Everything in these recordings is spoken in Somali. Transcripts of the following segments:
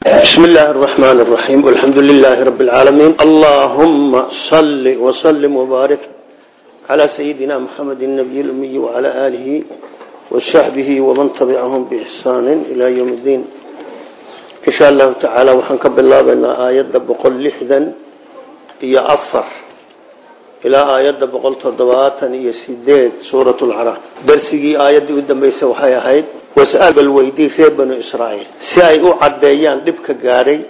بسم الله الرحمن الرحيم والحمد لله رب العالمين اللهم صل وسلم وبارك على سيدنا محمد النبي الأمي وعلى آله وصحبه ومن تبعهم بإحسان إلى يوم الدين إن شاء الله تعالى وحنكب الله بأن آيات بقول لحدا هي أفر ilaa aayadda boqol toddobaatan iyo sideed suurat lcaraaf darsigii aayaddii u dambaysay waxay ahayd was'al bal weydii reer banu israa'iil. Si ay u caddeeyaan dhibka gaadhay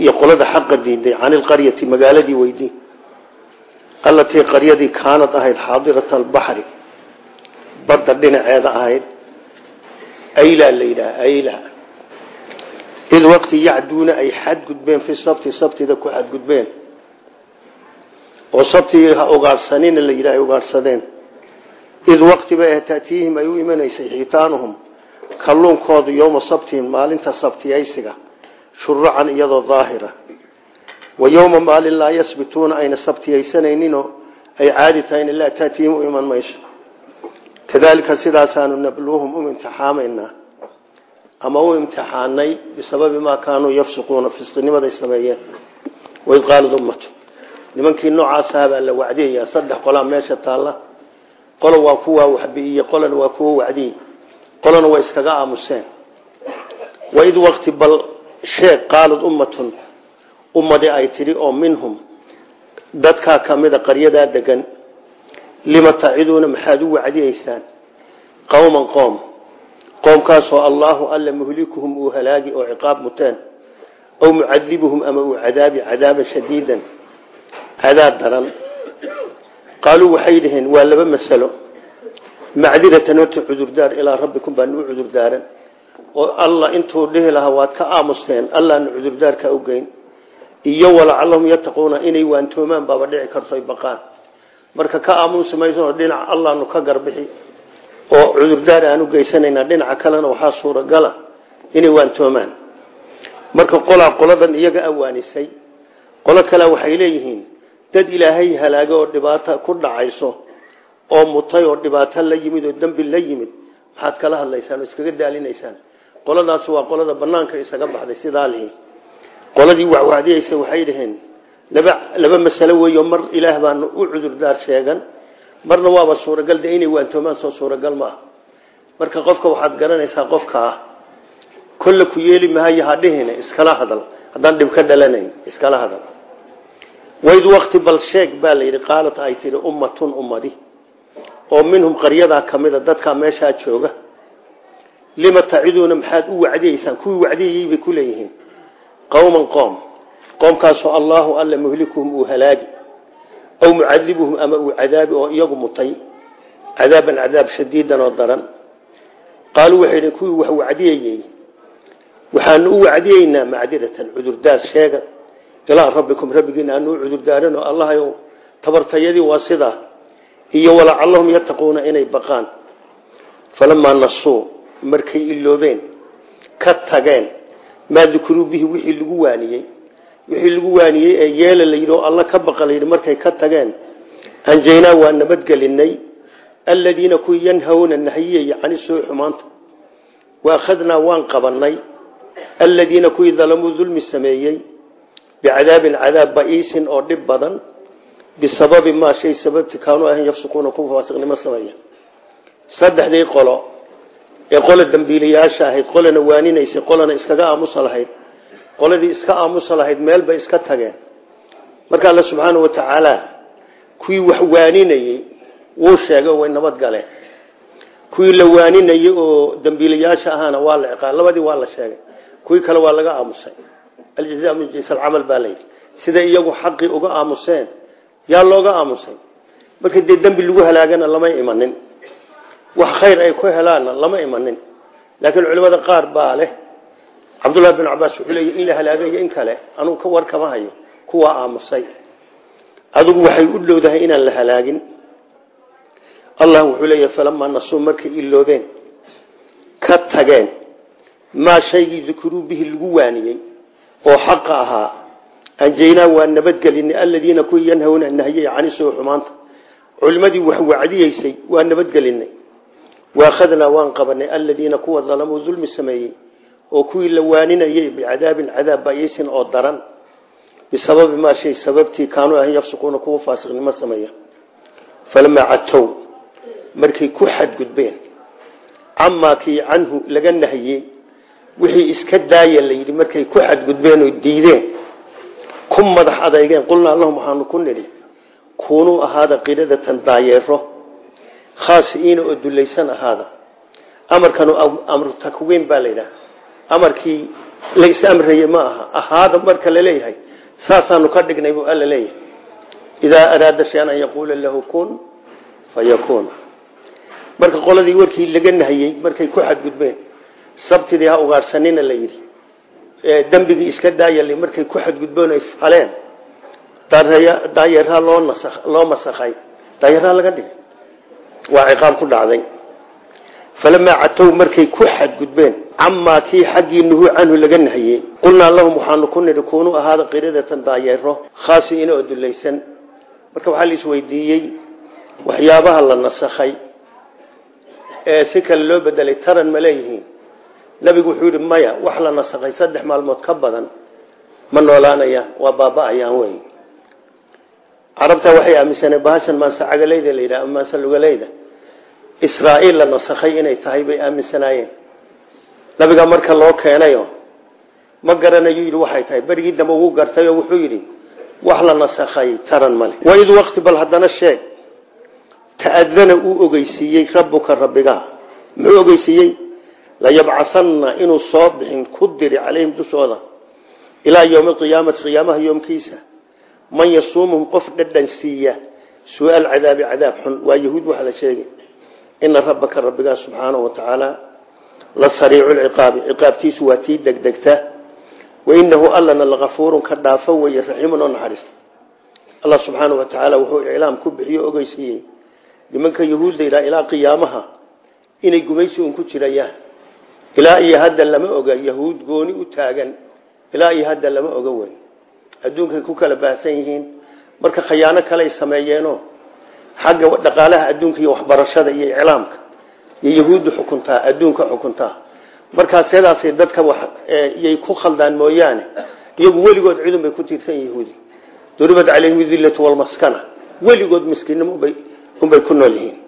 iyo qolada xaqa diiday cani lqaryati magaaladii weydii allatii qaryadii kaanad ahayd xaadirata albaxri badda dhinaceeda ahayd ayla la yidhaha ayla id waqti yacduuna ay xadgudbeen fi sabti sabtida ku xadgudbeen oo sabtii ha ugaadhsanina la yidhaha ay id waqtiba ee ta'tiihim ay u imanaysay xiitaanuhum kalluunkoodu yowma sabtihim maalinta sabtiyaysiga shurucan iyadoo daahira. Wa yowma maalin laa yasbituuna ayna sabtiyaysanayninoo ay caadi tahayna laa taatihim u iman mayso. Kadalika sidaasaanu nabluuhum u imtixaamaynaa ama u imtixaanay bisababi maa kaanuu yafsuquuna fisqinimaday sameeyeen. Waid qaalad ummatu nimankii noocaasah baa la wacdiyayaa saddex qolaa meesha taalla. Qolo waa kuwaa waxbi'iye qolana waa kuwa wacdiye qolana way iskaga aamuseen. Waid waqti bal sheeg qaalad ummatun ummadi ay tidhi oo minhum dadkaa ka mida qaryadaa degan lima taciduuna maxaad u wacdiyeysaan? Qowman qoom. Qoomkaasoo allaahu alla muhlikuhum uu halaagi oo ciqaab muteen aw mucadibuhum ama uu cadaabi cadaaban shadiidan cadaab daran qaaluu waxay dhaheen waa laba masalo macdiratan ota cudurdaar ilaa rabbikum baanu u cudurdaaran oo alla intuu dhihi lahaa waad ka aamusteen allaanu cudurdaarka u geyn iyo walacallahum yattaquuna inay waantoomaan baaba dhici karto ay baqaan marka ka aamusi maysanoo dhinaca allaanu ka garbixi oo cudurdaar aan u geysanaynaa dhinaca kalena waxaa suuragala inay waantoomaan marka qolaa qoladan iyaga awaanisay qolo kale waxay leeyihiin dad ilaahay halaaga oo dhibaata ku dhacayso oo mutay oo dhibaato la yimid oo dembi la yimid maxaad kala hadlaysaan oo iskaga daalinaysaan? Qoladaas waa qolada banaanka isaga baxday sidaa lihi qoladii wacwacdiyeysa waxay dhaheen laba laba masalo weeyo mar ilaah baanu u cudurdaar sheegan marna waaba suuragal de inay waantoomaan soo suuragal maaha marka qofka waxaad garanaysaa qofka ah kolle ku yeeli mahayo hadhihina iskala hadal. Haddaan dhib ka dhalanayn iskala hadal waid waqti bal sheeg baa la yidhi qaalat ay tihi ummatun ummadi oo minhum qaryadaa ka mida dadkaa meeshaa jooga lima taciduuna maxaad u wacdiyeysaan kuwii wacdiyayey bay ku leeyihiin qowman qoom qoomkaasoo allaahu alla muhlikuhum uu halaagi aw mucadibuhum ama uu cadaabi oo iyagu mutay cadaaban cadaab shadiidan oo daran qaaluu waxay dhn kuwii wax wacdiyayey waxaanu u wacdiyeynaa macdiratan cudurdaar sheega ilaa rabbikum rabbigiina aanu u cudurdaaran oo allahayow tabartayadii waa sidaa iyo walacallahum yattaquuna inay baqaan. Falamaa nasuu markay iloobeen ka tageen maa dukuruu bihi wixii lagu waaniyey. Wixii lagu waaniyey ee yeela layidhi oo alla ka baqa markay ka tageen. Anjaynaa waa nabadgelinay alladiina kuwii yanhawna nahiyaya cani suu xumaanta. Waakhadnaa waan qabanay alladiina kuwii dalamuu dulmi sameeyey bicadaabin cadaab ba'iisin oo dhib badan bisababi maa shay sababti kaanuu ahan yafsuquuna kuwa faasiqnimo sameeya saddexdii qolo ee qola dambiilayaasha ahayd qolana waaninaysay qolana iskaga aamusa lahayd qoladii iska aamusa lahayd meel bay iska tageen marka alle subxaana wa tacaala kuwii wax waaninayey wuu sheegay way nabad kuwii la waaninayey oo dambiilayaasha ahaana waa la ciqaa labadii waa la sheegay kuwii kale waa laga aamusay aljazaa min jinsi alcamal baa layidhi siday iyagu xaqii uga aamuseen yaa looga aamusay. Markii dee dembi lagu halaagana lama imanin. Wax khayr ay ku helaanna lama imanin. Laakiin culimada qaar baa leh. Cabdullahi bin cabaas wuxuu leeya in la halaagayo in kale anugu ka war kama hayo. Kuwaa aamusay. Adugu waxay u dhowdahay inaan la halaagin. Allah wuxuu leeya falamaa nasuu markay iloobeen ka tageen. Maa shaygii dukuruu bihi lagu waaniyey oo xaqa ahaa. Anjaynaa waa nabadgelinay aladiina kuwii yanhawna nahiyay cani suu xumaanta. Culimadii wax wacdiyeysay waa nabadgelinay. Waakhadnaa waan qabanay aladiina kuwa dalamuu dulmi sameeyey oo kuwii la waaninayay bicadaabin cadaab baisin oo daran. Bisababi maa shay sababtii kaanuu ahan yafsuquuna kuwa faasiqnimo sameeya. Falamaa catow markay ku xadgudbeen. Camaa kii canhu laga nahiyey wixii iska daaya la yidhi markay ku xadgudbeen oo diideen ku madax adeygeen qulnaa lahum waxaanu ku nidhi kuunuu ahaada qiradatan daayeero khaasi'iina oo dulaysan ahaada. Amarkanu amru takwiin baa la yidhaha. Amarkii la is amrayey ma aha ahaada marka la leeyahay saasaanu ka dhignay buu alla leeyahay. Idaa araada shay-an an lahu kun fayakuun marka qoladii warkii laga nahiyey markay ku xadgudbeen sabtidii ha ugaadhsanina la yidhi. Dembigii iska daayal markay ku xadgudbeen ay faleen daayeeraa loo loo masakhay. Daayeeraa laga dhigay. Waa ciqaab ku dhacday. Falamaa catow markay ku xadgudbeen camaa kii xaggii nuhu canhu laga nahiyey qulnaa lahum waxaanu ku nidhi kuunuu ahaada qiradatan daayeero khaasiina oo dulaysan marka waxaa la isweydiiyey waxyaabaha la nasakhay ee si kale loo bedelay taran ma leeyihiin nabigu wuxuu yidhi maya wax la nasakhay saddex maalmood ka badan ma noolaanayaan waa baaba-ayaan wey carabta waxay aaminsaneen bahashan maanse cagaleyda la yidhaha maanse lugaleyda israa'iil la nasakhay inay tahay bay aaminsanaayeen. Nabiga marka loo keenayo ma garanayu yidhi waxay tahay. Berigii dambe ugu gartay oo wuxuu yidhi wax la nasakhay taran male waid waqti bal haddana sheeg ta'adana uu ogeysiiyey rabbuka rabbiga. Muxuu ogeysiiyey layabcahanna inuu soo bixin ku diri calayhim dushooda ilaa yowmi alqiyaamati qiyaamaha yoomkiisa. Man yasuumuhum qof dhadhan siiya suu-aal cadaabi cadaab xun. Waa yahuud waxa la sheegay. Ina rabbaka rabbigaa subxaanahu wa tacaala la sariicu lciqaabi ciqaabtiisu waa tii degdegta. Wainahu allana lakafuurun ka dhaafo weeye raxiimun oo naxariista allah subxaanahu wa tacaala wuxuu iclaam ku bixiyo ogeysiiyey. Nimanka yahuudda ilaa ilaa qiyaamaha inay gumaysi un ku jirayaan ilaa iyo hadda lama oga yahuud gooni u taagan. Ilaa iyo hadda lama oga wey adduunkay ku kala baahsan yihiin. Marka khayaano kaley sameeyeeno xagga dhaqaalaha adduunka iyo waxbarashada iyo iclaamka iyo yahuuddu xukuntaa adduunka xukuntaa. Markaas sidaasay dadka yay ku khaldaan mooyaane. Iyagu weligood cidun bay ku tiirsan yahuudi. Duribad calayhim dillatu walmaskana weligood miskiinnimo unbay ku nool yihiin.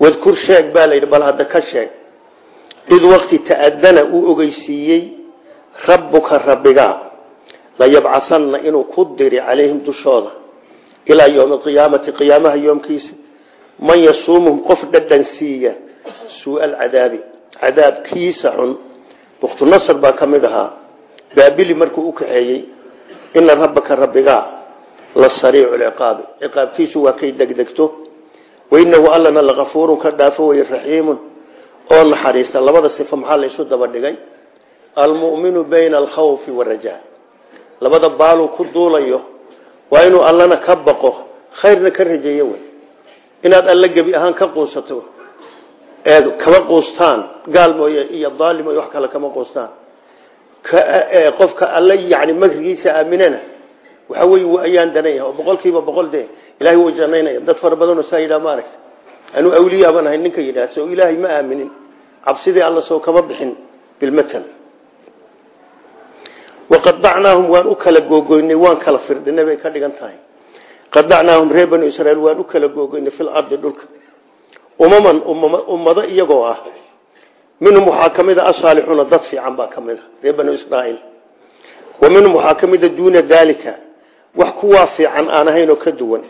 Wadkur sheeg baa layidhi bal hadda ka sheeg id waqti ta'adana uu ogeysiiyey rabbuka rabbigaa layabcahanna inuu ku diri calayhim dushooda. Ilaa yowmi alqiyaamati qiyaamaha yoomkiisa man yasuumuhum qof dhadhan siiya suu-a alcadaabi cadaabkiisa xun buktunasar baa ka mid ahaa. Baabili markuu u kaxeeyey ina rabbaka rabbigaa la sariicu lciqaabi ciqaabtiisu waa kay degdegto wainahu allana lakafuurun ka dhaafo raxiimun oo naxariista labada sifo maxaa la isu daba dhigay? Almu'minu bayna alkhawfi waraja. Labada baaluu ku duulayo waa inuu allana ka baqo khayrna ka rajeeyo wey. Inaad alla gebi ahaan ka quusato ee kama quustaan gaal mooye iyo daalim mooye wax kale kama quustaan. Qofka alla yani makrigiisa aaminana waxa wey ayaan danan yahay oo boqol kiiba boqol dee ilahay wuu janaynaya dad fara badanoo saa yidhaha maaragta anuu awliyaaban ahay ninka yidhaha so ilaahay ma aaminin cabsidii alla soo kama bixin bilmatan. Waqadacnaahum waan u kala googoynay waan kala firdhinay bay ka dhigan tahay. Qadacnaahum reer waan u kala googoynay fil ardi dhulka. Umaman ummado iyagoo ah. Minhum waxaa ka a asaalixuuna dad fiican baa ka mid a wa minhum waxaa duuna daalika wax kuwaa fiican aan ka duwan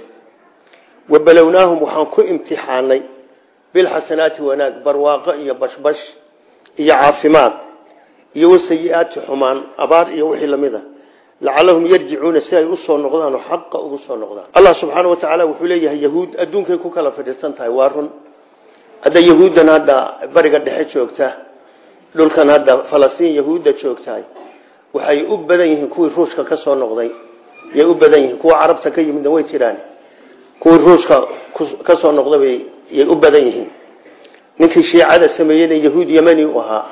wa balownaahum waxaan ku imtixaanay bilxasanaati wanaag barwaaqo iyo bashbash iyo caafimaad iyo wasayi-aati xumaan abaar iyo wixii la mid a lacalahum yarjicuuna si ay u soo noqdaan oo xaqa ugu soo noqdaan. Allah subxaana wa tacaala wuxuu leeyahay yahuud adduunkay ku kala fadhiisan tahay waa run. Hadda yahuuddan hadda bariga dhexe joogta dhulkan hadda falastiin yahuudda joogtahay waxay u badan yihiin kuwii ruushka ka soo noqday yay u badan yihiin kuwa carabta ka yimidna way jiraan kuwii ruushka ka soo noqday yay u badan yihiin. Ninkii shiicada sameeyeyna yahuud yemani u ahaa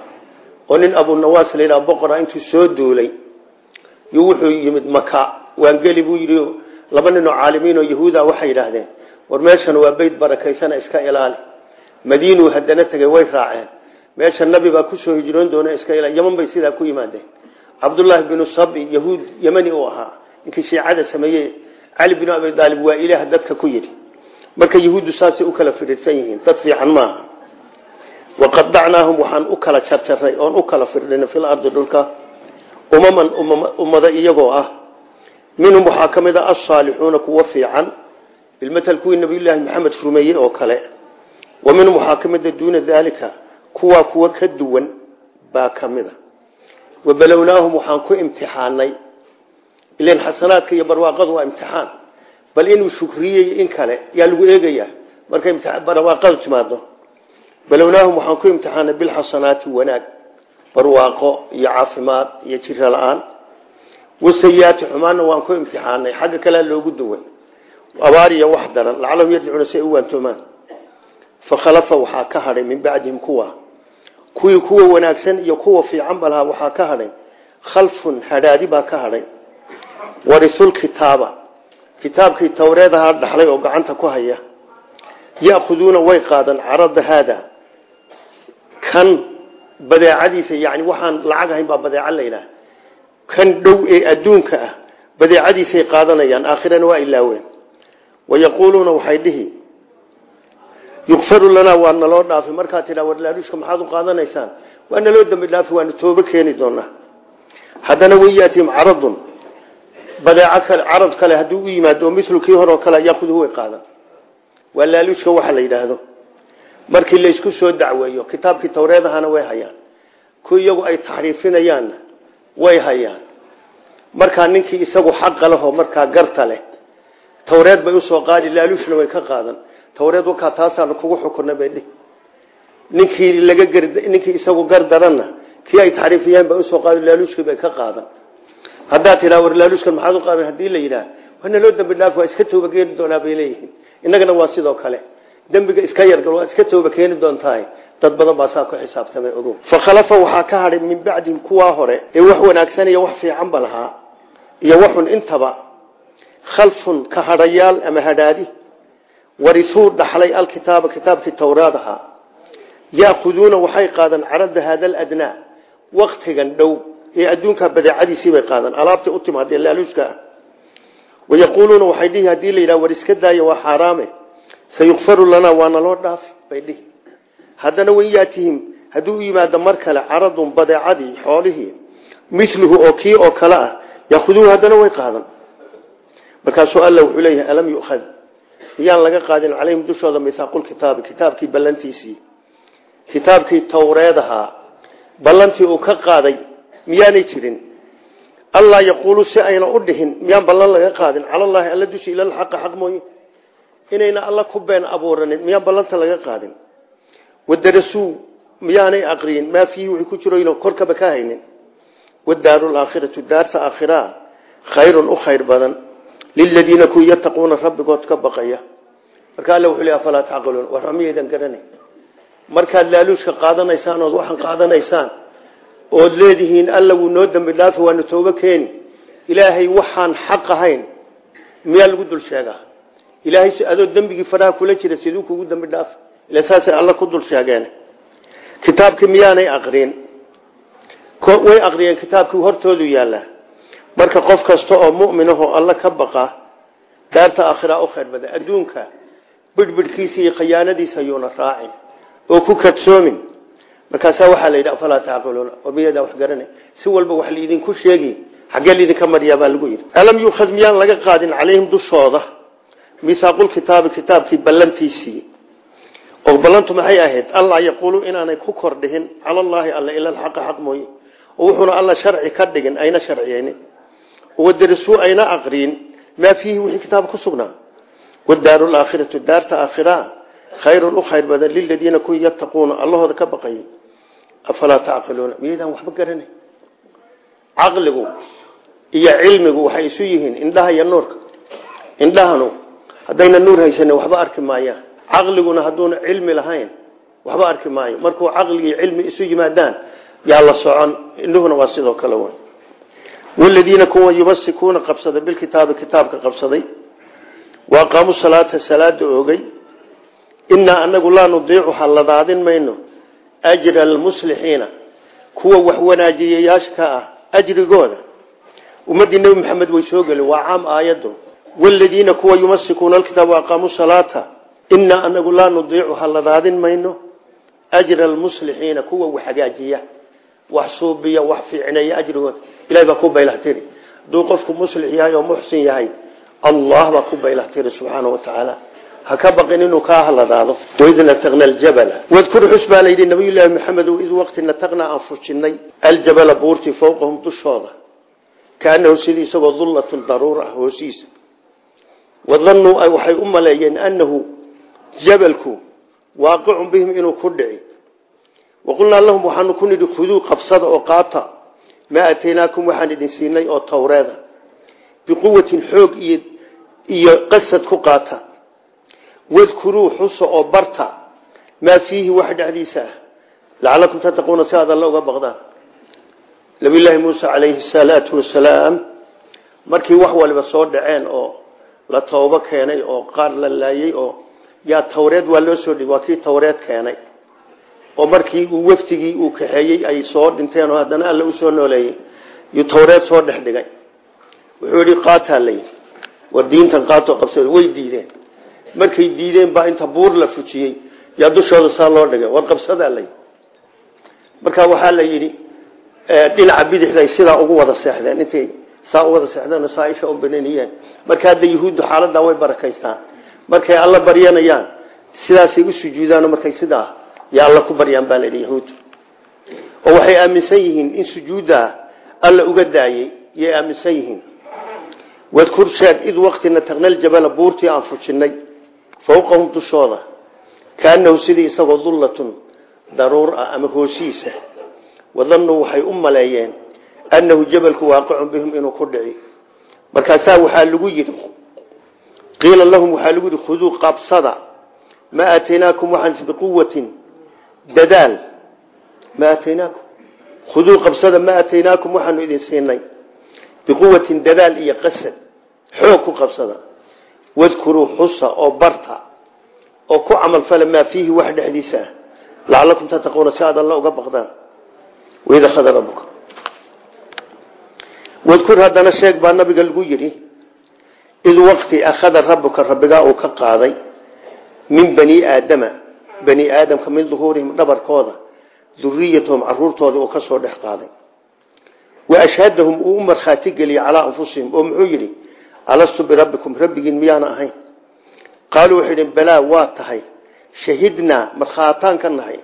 oo nin abunawaas la yidhaha boqora intuu soo duulay yuu wuxuu yimid maka waangeli buu yidhi laba nin oo caalimiin oo yahuuda waxay yidhaahdeen war meeshan waa beyd barakaysana iska ilaali. Madiinuu haddana tegay way raaceen. Meesha nabi baa ku soo hijroon doona iska ila yaman bay sidaa ku yimaadeen. Cabdullaahi binu sabi yahuud yemani uu ahaa ninkii shiicada sameeyey cali binu abi aalib waa ilaah dadka ku yidhi. Marka yahuuddu saasay u kala firirsan yihiin dad fiican maaha waqadacnaahum waxaan u kala jarjarnay oon u kala firdhinay fil ardi dhulka umaman ummado iyagoo ah. Minhum waxaa ka mid a asaalixuuna kuwa fiican bilmatal kuwii nabiyullaahi maxamed rumeeyey oo kale. Wa minhum waxaa ka mid a duuna daalika kuwaa kuwa ka duwan baa ka mid a wabalownaahum waxaan ku imtixaanay ilan xasanaadka iyo barwaaqadu waa imtixaan. Bal inuu shukriyey in kale yaa lagu eegayaa. Markay barwaaqadu timaado balownaahum waxaan ku imtixaanay bilxasanaati wanaag barwaaqo iyo caafimaad iyo jiro la'aan. Wasayiaati waan ku imtixaanay xagga kalea loogu duwan abaar iyo wax daran lacalahum yarjicuuna si ay u waantoomaan. Fakhalafa waxaa ka hadhay min bacdihim kuwa. Kuwii kuwa wanaagsan iyo kuwa fiican ba lahaa waxaa ka hadhay. Khalfun hadhaadi baa ka hadhay warisulkitaaba kitaabkii towreed ahaa dhaxlay oo gacanta ku haya ya'khuduuna way qaadan carada haada. Kan badeecadiisa yani waxaan lacag ahayn baa badeeco laydhaah kan dhow ee adduunka ah badeecadiisay qaadanayaan aakhirana waa ilaaween. Wayaquuluuna waxay dhihi yukfaru lanaa waa naloo dhaafi markaad tidhaa warlaaluushka maxaad u qaadanaysaan? Waa naloo dambi dhaafi waanu toobo keeni doonaa badeeco kale carad kale hadduu u yimaado oo milu kii hore oo kale yaakuduhu way qaadan. Waa laaluushka waxa la yidhaahdo. Markii laysku soo dacweeyo kitaabkii tawreedahana way hayaan. Ku iyagu ay taxriifinayaanna way hayaan. Markaa ninkii isagu xaqa lehoo markaa garta leh tawreed bay u soo qaadi laaluushna way ka qaadan. Tawreed wakaa taasaanu kugu xukunay bay dhihi ninkii laga ninkii isagu gar daranna kii ay taxriifiyeen bay u soo qaadi laaluushkii bay ka qaadan haddaad tidhaa war laaluushkan maxaad u qaadan haddii la yidhaah? Waana loo dambi dhaaf waa iska tooba keeni doonaa bay leeyihiin. Innagana waa sidoo kale. Dembiga iska yargal waa iska tooba keeni doontahay dad badan baa saa ku xisaabtamay ogow fakhalafa waxaa ka hadhay min bacdihim kuwaa hore ee wax wanaagsan iyo wax fiicanba lahaa iyo waxun intaba khalfun ka hadhayaal ama hadhaadi. Warisuu dhaxlay alkitaaba kitaabkii towraad ahaa. Yaakuduuna waxay qaadan carada haada aladnaa waktigan dhow ee adduunkaa badeecadiisii bay qaadan alaabtay u timaadee laaluushka ah. Wayaquuluuna waxay dhihi haddii la yidhaha war iska daaya waa xaaraame. Sayukfaru lanaa waana loo dhaafi. Bay dhihi. Haddana wan yaatihim hadduu u yimaado mar kale caradun badeecadii xoolihii miluhu oo kii oo kale ah yaakuduuhu haddana way qaadan. Markaasuu alla wuxuu leeyahay alam yukhad miyaan laga qaadin calayhim dushooda mithaaqulkitaabi kitaabkii ballantiisii. Kitaabkii towreedahaa ballantii uu ka qaaday miyaanay jirin? Allaa yaquulu si ayna u dhihin miyaan ballan laga qaadin? Calallaahi alla dushi ilalxaqa xaq mooye. Inayna alla ku been abuuranin miyaan ballanta laga qaadin? Wadarasuu miyaanay aqriyin? Maa fiihi wixii ku jiroyno korkaba ka haynin? Wadaaru daarta aakhiraa khayrun u khayr badan. Liladiina kuwi yattaquuna rabbigood ka baqaya. Marka alla wuxuu leey afalaa tacqiluun? War miyaydan markaad laaluushka qaadanaysaan ood waxaan qaadanaysaan ood leedihiin alla wuu noo dambi dhaafi waanu toobo keeni ilaahay waxaan xaq ahayn. Miyaa lagu dul sheegaa? Ilaahay adoo dembigii faraha kula jira siduu kugu dambi dhaafi. Ila saasay ku dul sheegeen. Kitaabkii miyaanay aqriin? Way aqriyeen kitaabkii hortoodu yaallaa marka qof kasta oo mu'minahoo alla ka baqa daarta aakhiraa u khayr bada adduunka bidhbidhkiisa iyo khayaanadiisa ayuuna raacin. Oo ku kadsoomin markaasaa waxaa la yidhi afalaa tacqiluuna oo miyadaa wax garanay si walba wax laidinku sheegi xaggee laidinka maryaa baa lagu yidhi. Alam yuukhad miyaan laga qaadin calayhim dushooda mihaaqulkitaabi kitaabkii ballantiisii? Oo ballantu maxay ahayd allah yaquulu inaanay ku kordhihin cala allaahi alla ila alxaqa xaq mooye. Oo wuxuuna alla sharci ka dhigin ayna sharciyeynin wadarisuu ayna aqriin. Maa fiihi wixii kitaab ku sugnaa? Wadaaru laakhiratu daarta aakhiraa khayrun u khayr badan liladiina kuwii yattaquuna allahooda ka baqayay afalaa tacqiluuna? Miyaydaan waxba garanay caqligu iyo cilmigu waxay isu yihiin indhaha iyo nuurka. Indhahanu haddayna nuur haysanin waxba arki maayaan. Caqliguna hadduuna cilmi lahayn waxba arki maayo. Markuu caqligii cilmi isu yimaadaan yaa la socon. Indhuhuna waa sidoo kale w waladiina kuwa yumasikuuna qabsaday bilkitaabi kitaabka qabsaday waaqaamu salaata salaada oogay. Inaa anagu laa nudiicu ha ladaadin mayno ajra almuslixiina kuwa wax wanaajiyayaasha ka ah ajrigooda ummaddii nebi maxamed way soo geli waa caam aayaddu waladiina kuwa yumasikuuna alkitaaba aqaamuu salaata inaa anagu laa nudiicu haladaadin mayno ajra almuslixiina kuwa wax hagaajiya wax suubiya wax fiicneeya ajrigooda ilahay baa ku baylahtiri hadduu qofku muslix yahay oo muxsin yahay allah baa ku baylahtiri subxaana wa tacaala ha ka baqin inuu kaa haladaado waid nataqna aljabala. Wadkur xus baa layidhi nabiyullaahi maxamed id waqti nataqnaa aan fujinay aljabala buurtii fowqahum dushooda. Kaanahu sidii isagoo dullatun daruur ah hoosiisa. Wadannuu waxay u maleeyeen annahu jabalku waaqicun bihim inuu ku dhici. Waqulnaa lahum waxaanu ku nidhi khuduu qabsada oo qaata. Maa ataynaakum waxaan idin siinay oo towreeda biquwatin xoog iyo iyo qasad ku qaata wadkuruu xusa oo barta maa fiihi wax dhexdiisa ah. Lacalakum tattaquuna si aad alla uga baqdaan. Nabiyullaahi muuse calayhi salaatu wasalaam markii wax waliba soo dhaceen oo la toobo keenay oo qaar la laayey oo yaa tawreed waa loo soo dhib waa kii tawreed keenay. Oo markii uu waftigii uu kaxeeyey ay soo dhinteen oo haddana alla u soo nooleeyey yuu tawreed soo dhex dhigay. Wuxuu yidhi qaataa layidhi war diintan qaato qabsada way diideen markay diideen baa inta buur la fujiyey yaa dushooda saa loo dhigay war qabsadaa layidhi marka waxaa la yidhi dhinaca bidixday sidaa ugu wada seexdeen. Intay saa u wada seexdeen saaisha u bananiyeen marka hadda yuhuuddu xaaladaa way barakaystaan. Markay alla baryanayaan sidaasay u sujuudaan markay sidaa yaa alla ku baryaan baa layidhi yahuuddu oo waxay aaminsan yihiin in sujuuddaa alla uga daayey yay aaminsan yihiin. Wadkur sheeg id waqtina taqnal jabala buurtii aan fujinay fowqahum dushooda kaanahu sidii isagoo dullatun daruur ah ama hoosiisa wadannuu waxay u maleeyeen annahu jabalku waaqicun bihim inuu ku dhici. Markaasaa waxaa lagu yidhi qiila lahum waxaa lagu yidhi khuduu qabsada maa aataynaakum waxaan biquwatin dadaal ma aataynaakum. Khuduu qabsada maa aataynaakum waxaanu idin siinay. Dadaal iyo qasad xoog ku qabsada wadkuruu xusa oo barta oo ku camalfala maa fiihi wax dhexdiisa ah. Lacalakum tattaquuna si aad alla uga baqdaan. Waid akhada rabuka wadkur haddana sheeg baa nabiga lagu yidhi id waqti akhada rabuka rabbigaa uu ka qaaday min bani aadama bani aadamka min duhuurihim dhabarkooda duriyatahum caruurtooda uu ka soo dhex qaaday. Wa u markhaati geliyey calaa anfusihim. Oo alastu birabbikum rabbigiin miyaana ahayn qaaluu waxay idhi balaa waa tahay shahidnaa markhaataan ka nahay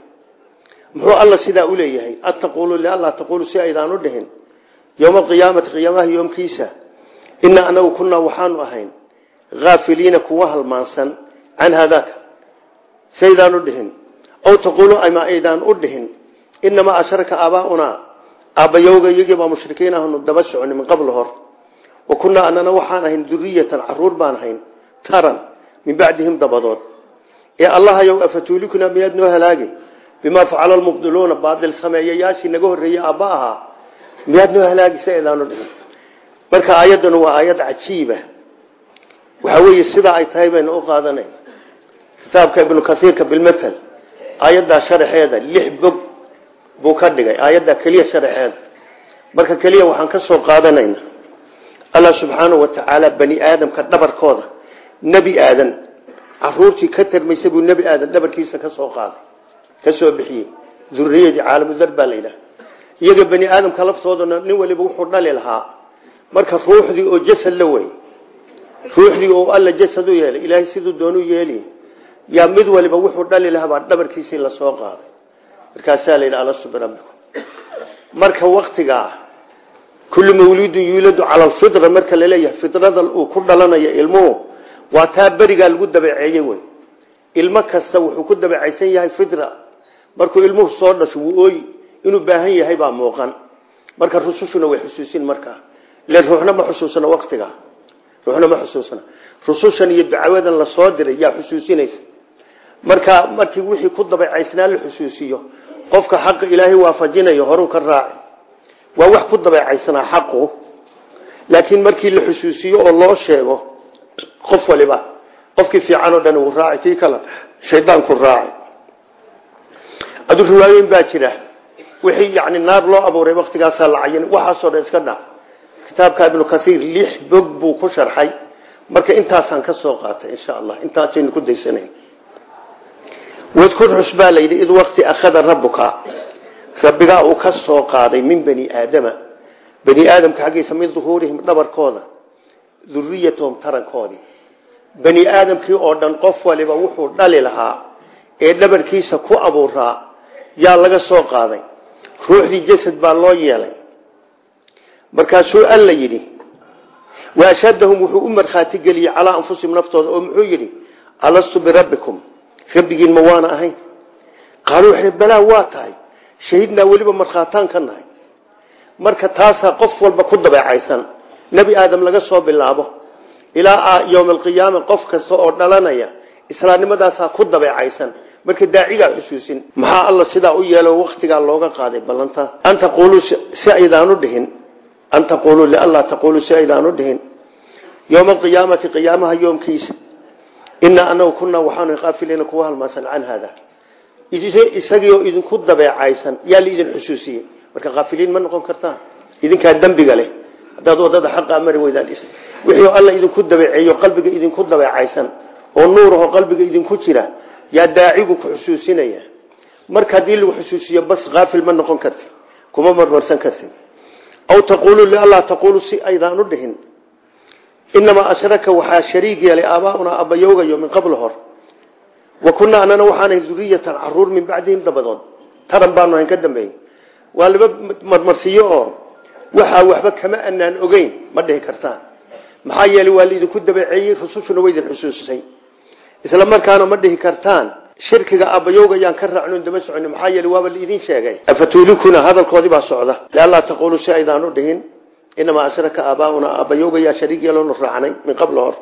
muxuu alla sidaa u leeyahay ataquulu lianlaa taquulu si aydaan u dhihin yowma alqiyaamati qiyaamaha yoomkiisa inaa anagu kunaa waxaanu ahayn haafiliina kuwa halmaansan can haadaaka si aydaan u dhihin aw taquulu ama aydaan u dhihin inamaa ashraka aabaaunaa aabbayowga iyagiibaa mushrikiin ahnu daba soconi min qabl hor kunaa anana waxaan ahayn duriyatan carruur baan ahayn taran min bacdihim dabadood ee allahayow afatuulikuna miyaad noo halaagi bimaa facala lmubdiluuna baadil sameeyayaashii naga horreeyey aabba ahaa miyaad noo halaagi si aydaanu dhihin marka aayaddanu waa aayad cajiiba waxa weeye sidaa ay tahay baynu u qaadanay kitaabka ibnu kasiirka bilmatal aayaddaa sharaxeeda lix bog buu ka dhigay aayaddaa keliya sharaxeeda marka allah subxaanahu wa tacaala bani aadamka dhabarkooda. Nebi aadan caruurtii ka tarmaysa buu nebi aadan dhabarkiisa ka soo qaaday ka soo bixiyey. Duriyadii caalamudar baa la yidhaha iyaga bani aadamka laftoodana nin waliba wuxuu dhali lahaa. Marka ruuxdii oo jasad la wey ruuxdii oo alla jasad u yeelay ilaahay siduu doonu yeeli yaa mid waliba wuxuu dhali lahaa baa dhabarkiisii la soo qaaday. Markaasaa la yidhi birabbikum marka waktigaa kullu mawluudin yuuladu cala alfitra marka la leeyahay fitrada uu ku dhalanayo ilmuhu waa taa berigaa lagu dabeeceeyey wey ilmo kasta wuxuu ku dabeecaysan yahay fitra. Markuu ilmuhu soo dhasho wuu ooyi inuu baahan yahay baa muuqan. Marka rusushuna way xusuusin markaa ilen ruuxna ma xusuusana waktiga ruuxna ma xusuusana. Rusushan iyo ducawadan la soo diray yaa xusuusinaysa. Marka markii wixii ku dabeecaysnaa la xusuusiyo. Qofka waa wax ku dabeecaysanaa xaqu. Laakiin markii la xusuusiyo oo loo sheego qof waliba qofkii fiican oo dhan uu raaci tii kale shaydaanku raaci. Adu riwaayeyn baa jira. Wixii yani naar loo abuuray waktigaasaa la cayin. Waxaasoo dhan iska dhaaf. Kitaabka ibnu kaiir lix bog buu ku sharxay. Marka intaasaan ka soo qaatay insha allah. Intaasaynu ku daysanayn. Wadkur xus baa la yidhi id wakti akhada rabuka rabbigaa uu ka soo qaaday min bani aadama. Bani aadamka xaggiisa min duhuurihim dhabarkooda duriyatahum tarankoodii. Bani aadamkii oo dhan qof waliba wuxuu dhali lahaa ee dhabarkiisa ku abuuraa yaa laga soo qaaday. Ruuxdii jasad baa loo yeelay. Markaasuu alla yidhi waashhadahum wuxuu u markhaati geliyey calaa anfusihim naftooda oo muxuu yidhi alastu birabbikum rabbigiin ma waana shahidnaa weliba markhaataan ka nahay. Marka taasaa qof walba ku dabeecaysan. Nebi aadam laga soo bilaabo. Ilaa yowma alqiyaama qof kasta oo dhalanaya islaamnimadaasaa ku dabeecaysan. Marka daacigaa xusuusin maxaa alla sidaa u yeelo waktigaa looga qaaday? Ballanta an taquuluu si aydaanu dhihin. An taquuluu lianlaa taquuluu si aydaanu dhihin. Yowma alqiyaamati qiyaamaha yoomkiisa. Inaa anagu kunaa waxaanu qaafiliina kuwa halmaasan can haada isagiioo idinku dabeecaysan yaa laidin xusuusiyey. Marka kaafiliin ma noqon kartaan idinkaa dembiga leh. Haddaad waddada xaqaa mari weydaan wixii alla idinku dabeeceeyo qalbiga idinku dabeecaysan oo nuuraho qalbiga idinku jira yaa daacigu ku xusuusinaya. Marka haddii lagu xusuusiyo bas kaafil ma noqon karti. Kuma marmarsan karti. Aw taquuluu lianlaa taquuluu si aydaan u dhihin. Inamaa ashraka waxaa shariig yeelay aabaaunaa abayoogayo min qabl hor wa kunaa anana waxaanahay duriyatan carruur min bacdihim dabadood. Taran baanu hayn ka dambeeyey. Waa laba marmarsiyo oo waxaa waxba kama anaan ogeyn ma dhihi kartaan maxaa yeelay waa laidinku dabeeceeyey rusushuna waydin xusuusisay. Isla markaana ma dhihi kartaan shirkiga abayowga yaan ka raacno daba soconi maxaa yeelay waaba laidin sheegay. Afatuulikuna hadalkoodii baa socda. Lianlaa taquulu si aydaan u dhihin inamaa ashraka aabaauna abayowga yaa shariig yeelonu raacnay min qabl hor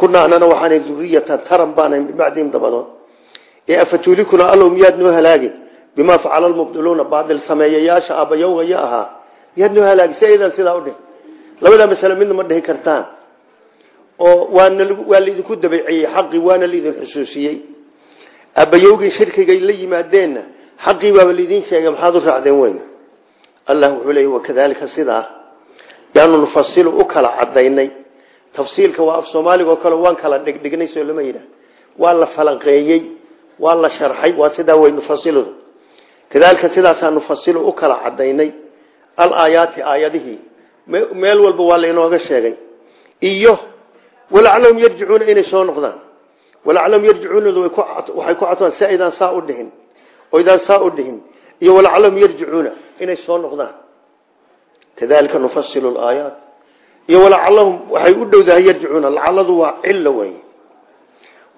kunaa anana waxaana duriyatan taran baana bacdihim dabadood ee afatuulikuna allow miyaad noo halaagi bimaa facala lmubdiluuna baadil sameeyayaasha abayowga ya ahaa miyaad noo halaagi si aydan sidaa udhihin labadaa masale midna ma dhihi kartaan oo waana waa laidinku dabeeceeyey xaqii waana laidin xusuusiyey abayowgii shirkigay la yimaadeenna xaqii baaba laidin sheegay maxaad u raacdeen weyn allah wuxuu leeyay wakadalika sidaa yaanu nufasilu u tafsiilka waa af soomaaliga oo kale waan kala dhigdhignay soo lama yidhaah. Waa la falanqeeyey waa la sharxay waa sidaa way nufasiludu kadalika sidaasaa nufasilu u kala cadaynay alaayaati aayadihii. Meel walba waa lainooga sheegay. Iyo walaclahum yarjicuuna inay soo noqdaan. Walaclahum yarjicuunadu waxay ku cadfaan si saa u dhihin oydaan saa u dhihin. Iyo walaclahum yarjicuuna inay soo noqdaan. Kadalika nufasilu laayaat iyo walacalahum waxay u dhowdahay yarjicuuna lacaladu waa cilo wey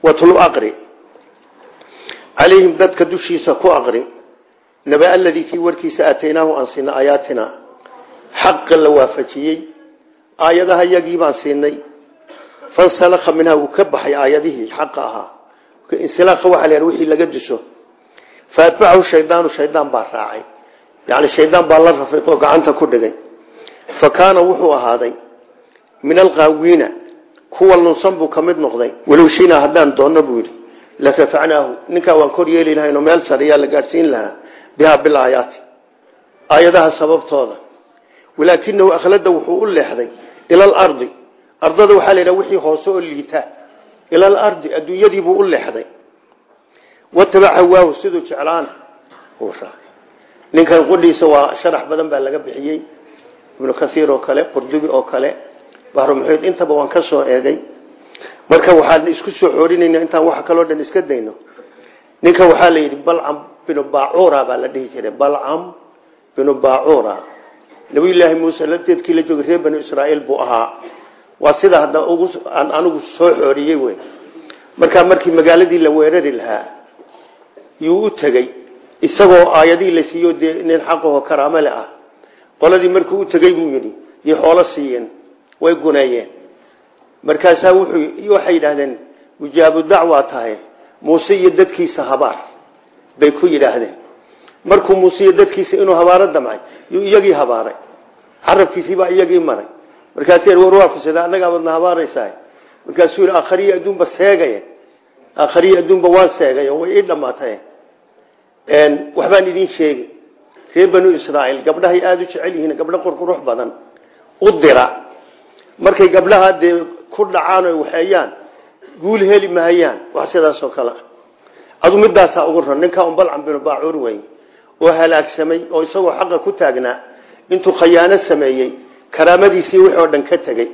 watlu aqri. Calayhim dadka dushiisa ku aqri. Naba aladii kii warkiisa aataynaahu aan siina aayaatina xaqa la waafajiyey. Aayadaha yagii baan siinay. Fansalakha minhaa wuu ka baxay aayadihii xaqa ahaa. Insilaaha waxa la wixii laga duso faatbacahu shaydaanu shaydaan baa raacay. Shaydaan baa la ahaaday min alqaawiina kuwa lunsan buu ka mid noqday. Walow shinaa haddaan doonno buu yidhi la rafacnaahu ninkaa waan kor yeeli lahayn oo meel sarayaa la gaadhsiin lahaa bihaa bilaayaati aayadaha sababtooda. Walaakinahu akhlada wuxuu u leexday ila alardi ardada waxaa la yidhaha wixii hoose oo liita. Ila alardi adduunyadiibuu u leexday. Watabaca waahu siduu jeclaana ninkan qudhiisa waa sharax badan baa laga bixiyey. Ibnu kasiir oo kale bahrumaxuud intaba waan ka eegay. Marka waxaan isku soo xoorinayna intaan wax kaloo dhan iska dayno. Ninkan waxaa la yidhi balcam binu bacura baa la dhihi jiray. Balcam binu bacura nabiyullaahi muuse lafteedkii la joogay reer banu israa'iil buu ahaa. Waa sida hadda ugu aan anigu soo xooriyey wey markaa markii magaaladii la weerari lahaa yuu u tegey isagoo aayadii la siiyo dee nin xaqaho ah. Qoladii markuu u tegey buu yidhi iyo xoolo siiyeen way guneeyeen markaasaa waxay yidhaahdeen mujaabu dacwaa tahay muuse iyo dadkiisa habaar bay ku yidhaahdeen. Markuu muuse iyo dadkiisa inuu habaaro damcay yuu iyagii habaaray. Carabkiisiibaa iyagii maray. Markaas war waa kusida annagaabadna habaaraysaa markaasuu yidhi aakhariyo adduunba seegaya aakhariyo adduunba waan seegay way ii dhammaatay. Waxbaan idin sheegi. Reer banu israa'iil gabdhahay aada u jecel yihiin gabdho qurqurux badan u dira markay gabdhaha dee ku dhacaan o waxeeyaan guul heli mahayaan wax sidaasoo kale. Ah adu midaasaa ugu ran ninkaa un balcam binu baacuur wey oo halaagsamay oo isagoo xaqa ku taagnaa intuu khayaano sameeyey karaamadiisii wixii oo dhan ka tegey.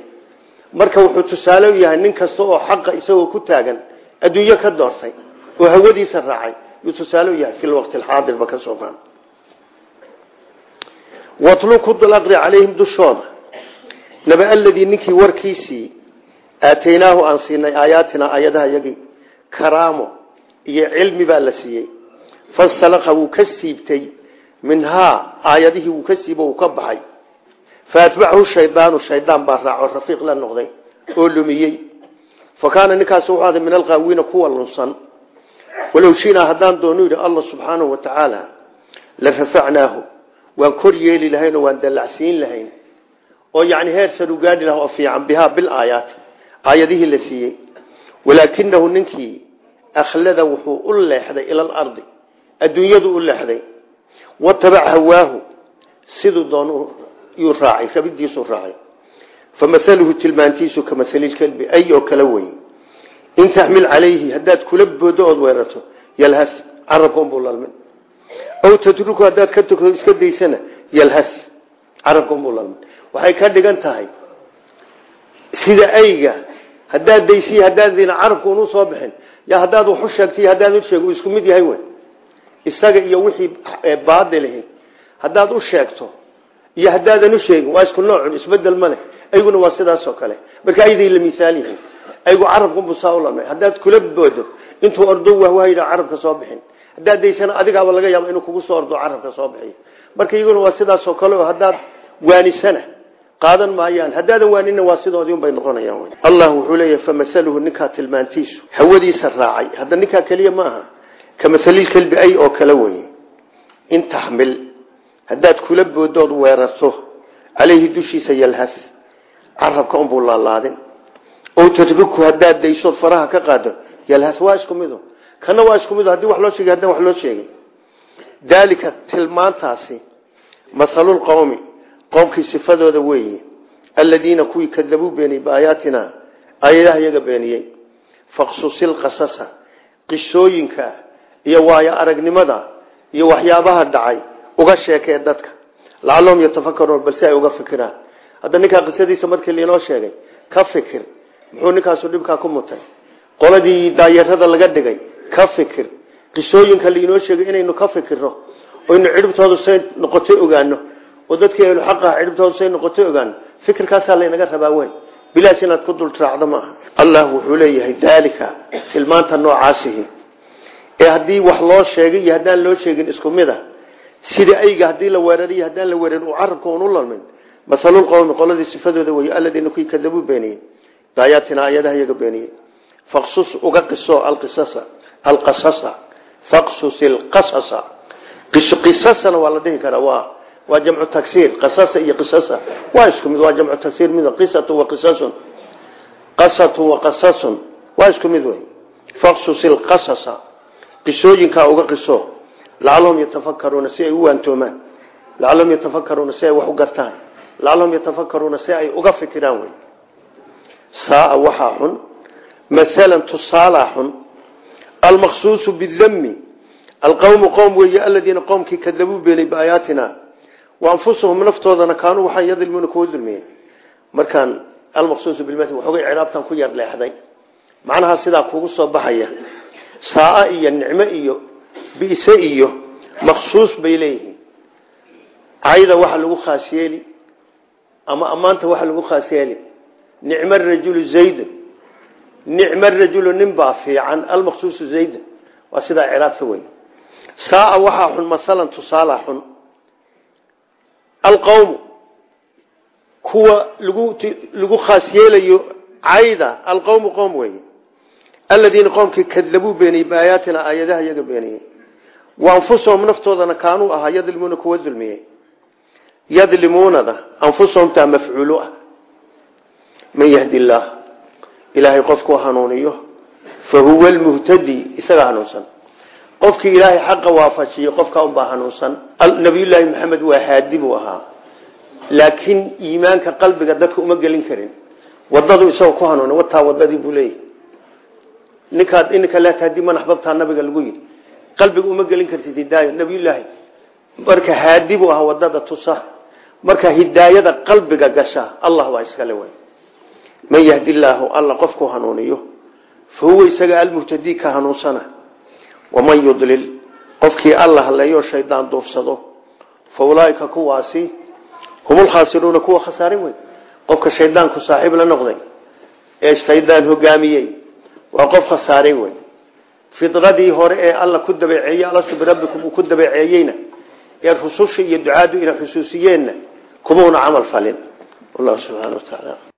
Marka wuxuu tusaale u yahay nin kasta oo xaqa isagoo ku taagan adduunyo ka doortay oo hawadiisa raacay. Yuu tusaale u yahay fi lwaqti alxaadirba ka soo qaada watlu ku dul aqri calayhim dushooda naba aladii ninkii warkiisii aataynaahu aan siinay aayaatina aayadaha yagii karaamo iyo cilmi baa la siiyey. Fasalaqa wuu ka siibtay minhaa aayadihii wuu ka siibo wuu ka baxay. Faatbacahu shaydaanu shaydaan baa raaco rafiiq la noqday oo lumiyey. Fa kaana ninkaas wuxuu aday min alqaawiina kuwa lunsan. Walow shinaa haddaan doonu yidhi allah subxaanahu wa tacaala la rafacnaahu waan kor yeeli lahayn oo waan dallacsiin lahayn oo yani heer sar u gaadhi laha oo fiican bihaa bilaayaati aayadihii la siiyey. Walaakinahu ninkii akhlada wuxuu u leexday ila alardi adduunyadu u leexday. Watabac hawaahu siduu doon yuu raacay rabidiisuu raacay. Famahaluhu tilmaantiisu ka mahalilkelbi ay oo kala wey. In taxmil calayhi haddaad kula boodo ood weerato yalhas carabka unbuu lalmin. Aw tatruku haddaad ka togto iska daysana yalhas carabka unbuu lalmin waxay ka dhigan tahay. Sida ayga haddaad daysiy haddaadina carabka unu soo bixin ya haddaad wax u sheegtay haddaad u sheeg isku mid yahay wey isaga iyo wixii baadilihi haddaad u sheegto iyo haddaadan u sheegin waa isku noocun isbeddel ma leh. Ayguna waa sidaasoo kale. Marka ayday la miaal yihiin aygu carabkunbu saa u lamay. Haddaad kula boodo intuu ordo wahwahayna carabka soo bixin. Haddaad daysana adigaaba laga yaaba inuu kugu soo ordo carabka soo bixiyo marka iyaguna waa sidaasoo kale oo waanisana qaadan maayaan. Haddaadan waanina waa sidoodii unbay noqonayaan allah wuxuu leeyahay famahaluhu ninkaa tilmaantiisu. Hawadiisa raacay. Hadda ninkaa keliya ma aha. Ka mahalilkelbi ay oo kale weye in taxmil haddaad kula boodood weerarto caleyhi dushiisa yalhas carabka unbuu laalaadin. O tatruku haddaad daysood faraha ka qaado yalhas waa isku kana waa isku mido haddii wax loo sheegay haddaan wax loo sheegin. Daalika tilmaantaasi mahalulqowmi qoomkii sifadooda weeye aladiina kuwii kadabuu beeniyey biaayaatina aayadaha iyaga beeniyey. Faqsusil qasasa qisooyinka iyo waayo aragnimada iyo waxyaabaha dhacay uga sheekee dadka. Lacalahum yatafakaruun bal si ay uga fikiraan. Hadda ninkaa qisadiisa markii liinoo sheegay ka fikir. Muxuu ninkaasu dhibkaa ku mutay? Qoladii daayarada laga dhigay ka fikir. Qisooyinka liinoo sheegay inaynu ka fikirno oynu cidhibtoodu say noqotay ogaano oo dadkii ahlu xaqaha cidhibtoodu say noqotay ogaano fikirkaasaa laynaga rabaa wey bilaash inaad ku dultraacdo ma aha. Allah wuxuu leeyahay daalika tilmaanta noocaasihi. Ee haddii wax loo sheegay iyo haddaan loo sheegin isku mid a sida ayga haddii la weerariyo haddaan la weerarin uu carabka unu lalmin mahalulqowmi qoladii sifadooda wey aladiina kuwii kadabuu beeniyey baayaatina ayadaha iyaga beeniyey. Faqsus uga qiso alqisasa alqasasa. Faqsus ilqasasa qisasana waa la dhihi karaa waa waa jamcu tagsiir qasasa iyo qisasa. Waa isku mid waa jamcu tagsiir mid qisatu wa qisasun. Qasatu wa qasasun. Waa isku mid wey. Faqsus ilqasasa qisooyinkaa uga qiso. Lacalahum yatafakaruuna si ay u waantoomaan. Lacalahum yatafakaruuna si ay wax u gartaan. Lacalahum yatafakaruuna si ay uga fikiraan wey. Saaa waxaa xun. Maalan tusaalaa xun. Almaqsuusu bidami alqowmu qowm weeye aladiina qowmkii kadabuu beenay biaayaatina wa anfusahum naftoodana kaanuu waxaa yadilmuuna kuwa dulmiyey. Markaan almaqsuusu bilml waxoogay ciraabtan ku yar leexday. Macnaha sidaa kugu soo baxaya saaa iyo nicmo iyo bise iyo maqsuus bay leeyihiin. Cayda waxa lagu khaas yeeli ama ammaanta waxa lagu khaas yeeli. Nicmo rajulu zaydun nicmo rajulu nin baa fiican almaqsuusu zaydun waa sidaa ciraabta wey saaa waxaa xun maalan tusaala xun alqowmu kuwa lagu khaas yeelayo cayda alqowmu qowm wey aladiina qowmkii kadabuu beeniyey biaayaatina aayadaha iyaga beeniyey. Wa anfusahum naftoodana kaanuu ahaa yadlimuuna kuwa dulmiyey. Yadlimuunada anfusahum taa mafcuulu ah. Man yahdi illaah ilaahay qofkuu hanuuniyo fa huwa almuhtadi isaga hanuunsan qofkii ilaahay xaqa waafajiyo qofkaa unbaa hanuunsan nabiyullaahi maxamed waa haadi buu ahaa. Laakiin iimaanka qalbiga dadka uma gelin karin. Wadadu isagoo ku hanuuna wataa wadadii buu leeyahy ninkaad ininka laa tahdi man axbabtaa nabiga lagu yidhi. Qalbiga uma gelin kartid hidaaya nabiyullaahi marka haadi buu ahaa waddada tusa. Marka hidaayada qalbiga gasha allah baa iskale way man yahdi llaahu alla qofku hanuuniyo. Fa huwa isaga almuhtadii ka hanuunsana waman yudlil qofkii alla haleeyo shaydaan duufsado fa ulaaika kuwaasi humulkhaasiruuna kuwa khasaarin wey qofka shaydaanku saaxiib la noqday ee shaydaan hogaamiyey waa qof khasaaray wey fidradii hore ee alla ku dabeeceeyey alastu birabbikum uu ku dabeeceeyeyna ee rususha iyo ducaadu ina xusuusiyeenna kuma una camal falin. Wallahu subxaana wa tacaala